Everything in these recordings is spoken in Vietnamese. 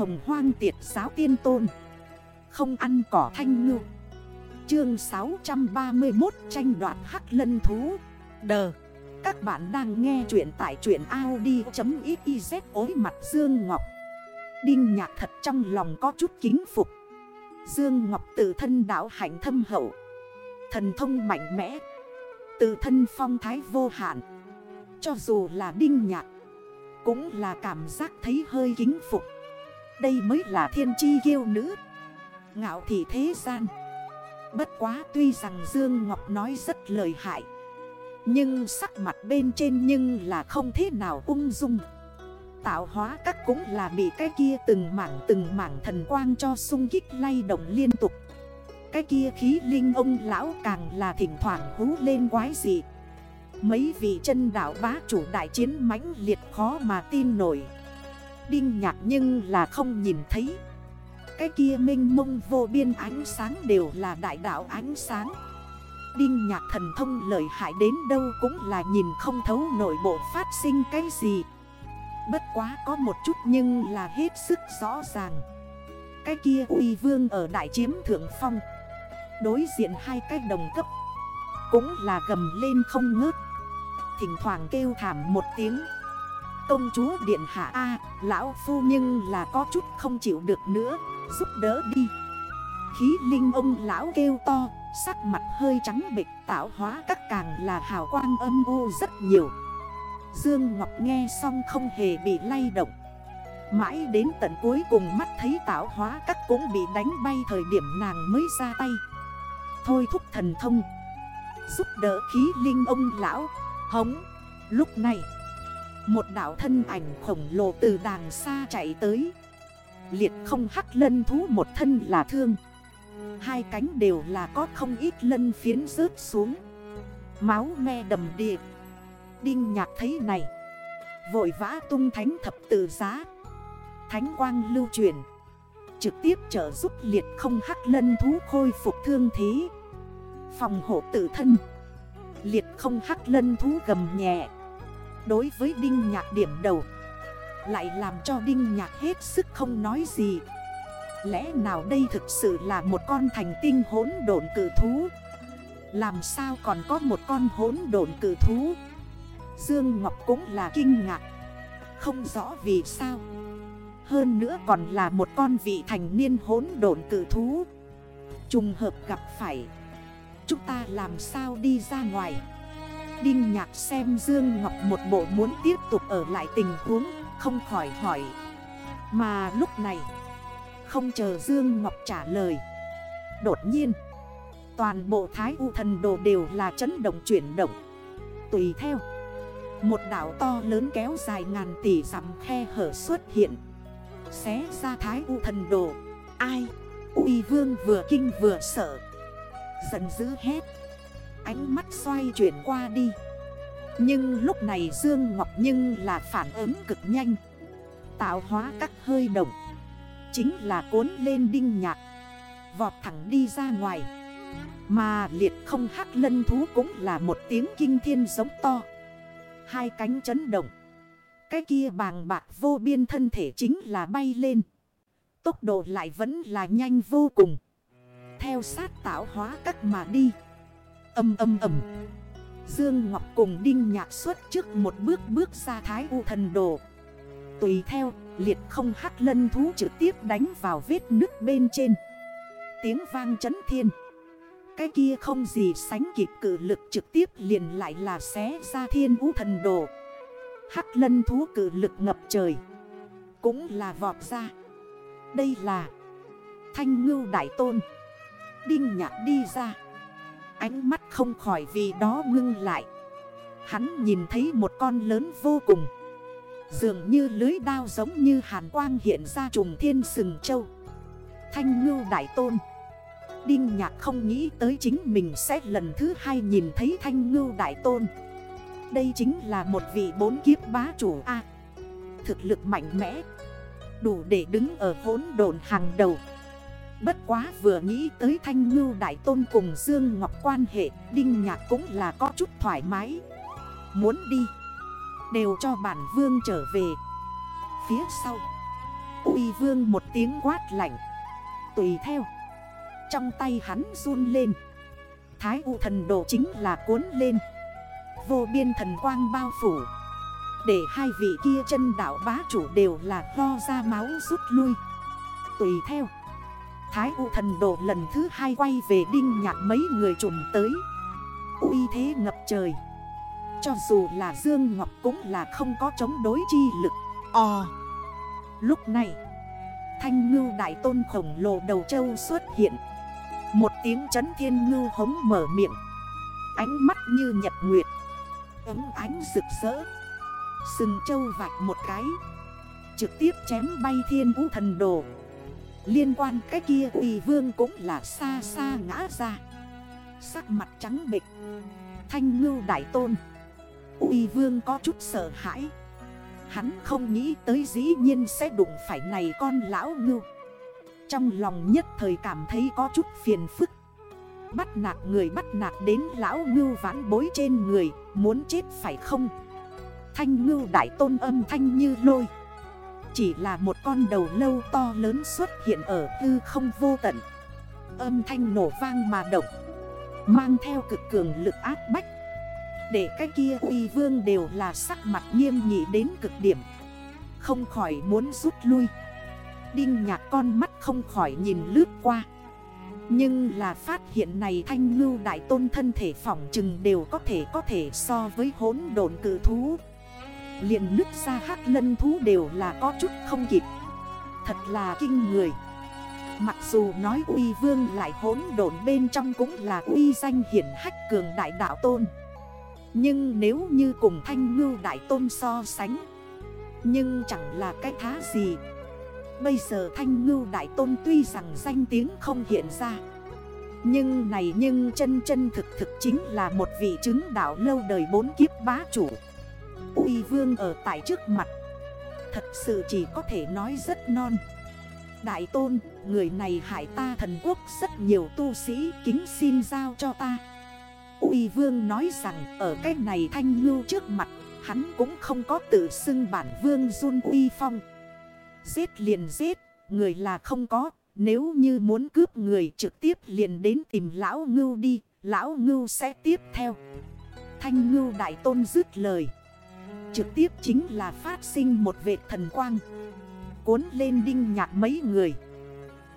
hồng hoang tiệt giáo tiên tôn. Không ăn cỏ thanh ngư. Chương 631 tranh đoạt hắc lân thú. Đờ. Các bạn đang nghe chuyện tại truyện Audi.xyz ối mặt Dương Ngọc. Đinh nhạc thật trong lòng có chút kính phục. Dương Ngọc tự thân đảo hạnh thâm hậu. Thần thông mạnh mẽ. Tự thân phong thái vô hạn. Cho dù là đinh nhạc Cũng là cảm giác thấy hơi kính phục. Đây mới là thiên chi yêu nữ. Ngạo thị thế gian. Bất quá tuy rằng Dương Ngọc nói rất lời hại. Nhưng sắc mặt bên trên nhưng là không thế nào ung dung. Tạo hóa các cũng là bị cái kia từng mảng từng mảng thần quang cho sung kích lay động liên tục. Cái kia khí linh ông lão càng là thỉnh thoảng hú lên quái dị. Mấy vị chân đảo bá chủ đại chiến mãnh liệt khó mà tin nổi. Đinh nhạc nhưng là không nhìn thấy. Cái kia minh mông vô biên ánh sáng đều là đại đạo ánh sáng. Đinh nhạc thần thông lợi hại đến đâu cũng là nhìn không thấu nội bộ phát sinh cái gì. Bất quá có một chút nhưng là hết sức rõ ràng. Cái kia uy vương ở đại chiếm thượng phong. Đối diện hai cái đồng cấp. Cũng là gầm lên không ngớt. Thỉnh thoảng kêu thảm một tiếng. Công chúa điện hạ A, Lão phu nhưng là có chút không chịu được nữa, Giúp đỡ đi. Khí linh ông lão kêu to, Sắc mặt hơi trắng bịch tạo hóa các càng là hào quang âm u rất nhiều. Dương Ngọc nghe xong không hề bị lay động. Mãi đến tận cuối cùng mắt thấy tạo hóa các cũng bị đánh bay thời điểm nàng mới ra tay. Thôi thúc thần thông, Giúp đỡ khí linh ông lão. Hống, Lúc này một đảo thân ảnh khổng lồ từ đàng xa chạy tới. Liệt không hắc lân thú một thân là thương. Hai cánh đều là có không ít lân phiến rớt xuống. Máu me đầm địa Đinh nhạc thấy này. Vội vã tung thánh thập tự giá. Thánh quang lưu truyền. Trực tiếp trợ giúp liệt không hắc lân thú khôi phục thương thế. Phòng hộ tự thân. Liệt không hắc lân thú gầm nhẹ. Đối với đinh nhạc điểm đầu. Lại làm cho đinh nhạc hết sức không nói gì. Lẽ nào đây thực sự là một con thành tinh hỗn độn cử thú? Làm sao còn có một con hỗn độn cử thú? Dương Ngọc cũng là kinh ngạc. Không rõ vì sao. Hơn nữa còn là một con vị thành niên hỗn độn cử thú. Trùng hợp gặp phải. Chúng ta làm sao đi ra ngoài? Đinh nhạc xem Dương Ngọc một bộ muốn tiếp tục ở lại tình huống, Không khỏi hỏi. Mà lúc này, Không chờ Dương Ngọc trả lời. Đột nhiên, Toàn bộ thái u thần đồ đều là chấn động chuyển động. Tùy theo, một đảo to lớn kéo dài ngàn tỷ dặm khe hở xuất hiện. Xé ra thái u thần đồ. Ai? Uy vương vừa kinh vừa sợ. Giận dữ hết Ánh mắt xoay chuyển qua đi. Nhưng lúc này Dương Ngọc Nhưng là phản ứng cực nhanh. Tạo hóa các hơi động. Chính là cuốn lên đinh nhạc. Vọt thẳng đi ra ngoài. Mà liệt không hắc lân thú cũng là một tiếng kinh thiên giống to. Hai cánh chấn động. Cái kia bàng bạc vô biên thân thể chính là bay lên. Tốc độ lại vẫn là nhanh vô cùng. Theo sát tạo hóa các mà đi. Âm âm âm. Dương Ngọc cùng Đinh Nhạc xuất trước một bước bước ra thái u thần đồ. Tùy theo, liệt không hắc lân thú trực tiếp đánh vào vết nước bên trên. Tiếng vang chấn thiên. Cái kia không gì sánh kịp cử lực trực tiếp liền lại là xé ra thiên vũ thần đồ. Hắc lân thú cử lực ngập trời. Cũng là vọt ra. Đây là Thanh ngưu đại tôn. Đinh nhạc đi ra. Ánh mắt không khỏi vì đó ngưng lại. Hắn nhìn thấy một con lớn vô cùng. Dường như lưới đao giống như hàn quang hiện ra trùng thiên sừng châu. Thanh ngưu đại tôn. Đinh nhạc không nghĩ tới chính mình sẽ lần thứ hai nhìn thấy thanh ngưu đại tôn. Đây chính là một vị bốn kiếp bá chủ A. Thực lực mạnh mẽ. Đủ để đứng ở hốn đồn hàng đầu. Bất quá vừa nghĩ tới thanh ngưu đại tôn cùng Dương Ngọc quan hệ, Đinh nhạc cũng là có chút thoải mái. Muốn đi, Đều cho bản vương trở về. Phía sau, uy vương một tiếng quát lạnh. Tùy theo, Trong tay hắn run lên. Thái u thần đồ chính là cuốn lên. Vô biên thần quang bao phủ. Để hai vị kia chân đảo bá chủ đều là lo ra máu rút lui. Tùy theo Thái u thần đồ lần thứ hai quay về đinh nhạc mấy người trùm tới. Uy thế ngập trời. Cho dù là Dương Ngọc cũng là không có chống đối chi lực. Ồ Lúc này, Thanh ngưu đại tôn khổng lồ đầu châu xuất hiện. Một tiếng chấn thiên ngưu hống mở miệng. Ánh mắt như nhật nguyệt. Ấm ánh rực rỡ. Sừng châu vạch một cái. Trực tiếp chém bay thiên vũ thần đồ. Liên quan cái kia quỳ vương cũng là xa xa ngã ra. Sắc mặt trắng bịch Thanh ngưu đại tôn. Uy vương có chút sợ hãi. Hắn không nghĩ tới dĩ nhiên sẽ đụng phải này con lão ngưu. Trong lòng nhất thời cảm thấy có chút phiền phức. Bắt nạt người bắt nạt đến lão ngưu vãn bối trên người, Muốn chết phải không? Thanh ngưu đại tôn âm thanh như lôi. Chỉ là một con đầu lâu to lớn xuất hiện ở hư không vô tận. Âm thanh nổ vang mà động, Mang theo cực cường lực áp bách. Để cái kia uy vương đều là sắc mặt nghiêm nghị đến cực điểm, Không khỏi muốn rút lui. Đinh nhạc con mắt không khỏi nhìn lướt qua. Nhưng là phát hiện này thanh ngưu đại tôn thân thể phỏng chừng đều có thể có thể so với hốn đồn cử thú liền nứt ra hắc lân thú đều là có chút không kịp. Thật là kinh người. Mặc dù nói uy vương lại hỗn độn bên trong cũng là uy danh hiển hách cường đại đạo tôn. Nhưng nếu như cùng thanh ngưu đại tôn so sánh, Nhưng chẳng là cái thá gì. Bây giờ thanh ngưu đại tôn tuy rằng danh tiếng không hiện ra, Nhưng này nhưng chân chân thực thực chính là một vị chứng đạo lâu đời bốn kiếp bá chủ. Uy vương ở tại trước mặt. Thật sự chỉ có thể nói rất non. Đại tôn, người này hại ta thần quốc rất nhiều tu sĩ kính xin giao cho ta. Uy vương nói rằng ở cái này thanh ngưu trước mặt Hắn cũng không có tự xưng bản vương run uy phong. Giết liền giết, người là không có. Nếu như muốn cướp người trực tiếp liền đến tìm lão ngưu đi Lão ngưu sẽ tiếp theo. Thanh ngưu đại tôn dứt lời. Trực tiếp chính là phát sinh một vệt thần quang. Cuốn lên đinh nhạc mấy người.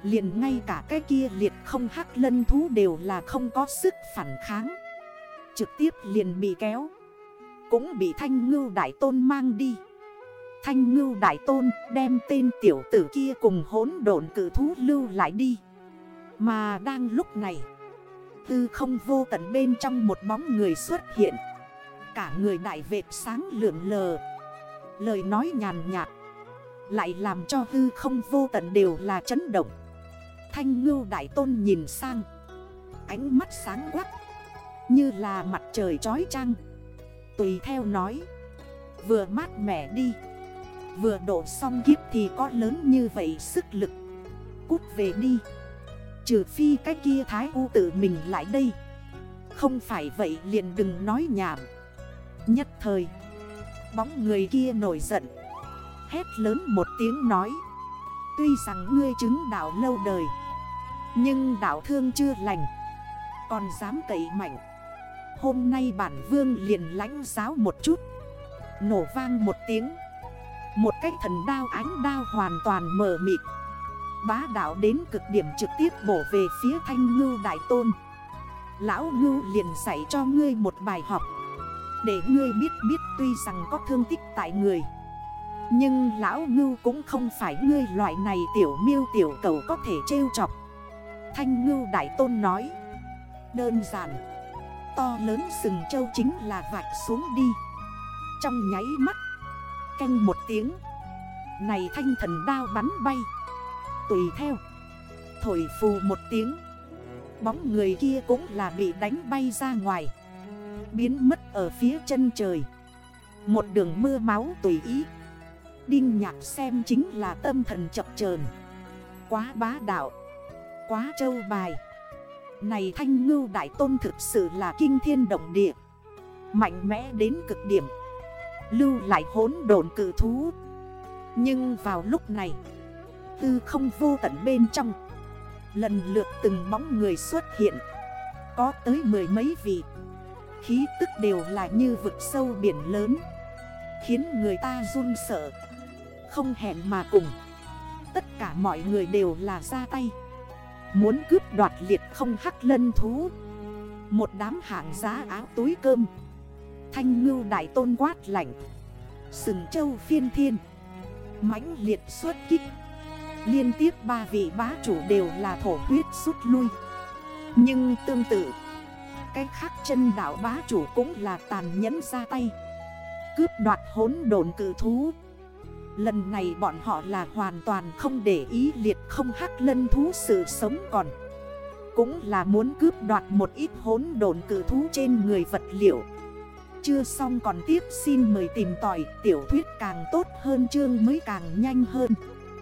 Liền ngay cả cái kia liệt không hắc lân thú đều là không có sức phản kháng. Trực tiếp liền bị kéo. Cũng bị thanh ngưu đại tôn mang đi. Thanh ngưu đại tôn đem tên tiểu tử kia cùng hốn độn cử thú lưu lại đi. Mà đang lúc này, Tư không vô tận bên trong một bóng người xuất hiện. Cả người đại vệt sáng lượn lờ. Lời nói nhàn nhạt, Lại làm cho hư không vô tận đều là chấn động. Thanh ngưu đại tôn nhìn sang, Ánh mắt sáng quắc, Như là mặt trời trói trăng Tùy theo nói, Vừa mát mẻ đi, Vừa đổ xong kiếp thì có lớn như vậy sức lực. Cút về đi, Trừ phi cái kia thái u tự mình lại đây. Không phải vậy liền đừng nói nhảm. Nhất thời. Bóng người kia nổi giận. Hét lớn một tiếng nói. Tuy rằng ngươi chứng đạo lâu đời, Nhưng đạo thương chưa lành, Còn dám cậy mạnh. Hôm nay bản vương liền lãnh giáo một chút. Nổ vang một tiếng. Một cái thần đao ánh đao hoàn toàn mở mịt. Bá đạo đến cực điểm trực tiếp bổ về phía thanh ngưu đại tôn. Lão ngưu liền dạy cho ngươi một bài học để ngươi biết biết tuy rằng có thương tích tại người. Nhưng lão ngưu cũng không phải ngươi loại này tiểu miêu tiểu cầu có thể trêu chọc. Thanh ngưu đại tôn nói. Đơn giản. To lớn sừng châu chính là vạch xuống đi. Trong nháy mắt. Canh một tiếng. Này thanh thần đao bắn bay. Tùy theo. Thổi phù một tiếng. Bóng người kia cũng là bị đánh bay ra ngoài biến mất ở phía chân trời. Một đường mưa máu tùy ý. Đinh nhạc xem chính là tâm thần chập chờn. Quá bá đạo. Quá châu bài. Này thanh ngưu đại tôn thực sự là kinh thiên động địa. Mạnh mẽ đến cực điểm. Lưu lại hốn đồn cử thú. Nhưng vào lúc này, Tư không vô tận bên trong, Lần lượt từng bóng người xuất hiện. Có tới mười mấy vị. Khí tức đều là như vực sâu biển lớn, Khiến người ta run sợ. Không hẹn mà cùng. Tất cả mọi người đều là ra tay. Muốn cướp đoạt liệt không hắc lân thú. Một đám hạng giá áo túi cơm. Thanh ngưu đại tôn quát lạnh. Sừng châu phiên thiên. Mãnh liệt xuất kích. Liên tiếp ba vị bá chủ đều là thổ huyết rút lui. Nhưng tương tự cái khác chân đảo bá chủ cũng là tàn nhẫn ra tay. Cướp đoạt hốn đồn cử thú. Lần này bọn họ là hoàn toàn không để ý liệt không hắc lân thú sự sống còn. Cũng là muốn cướp đoạt một ít hốn đồn cử thú trên người vật liệu. Chưa xong còn tiếp xin mời tìm tỏi tiểu thuyết càng tốt hơn chương mới càng nhanh hơn.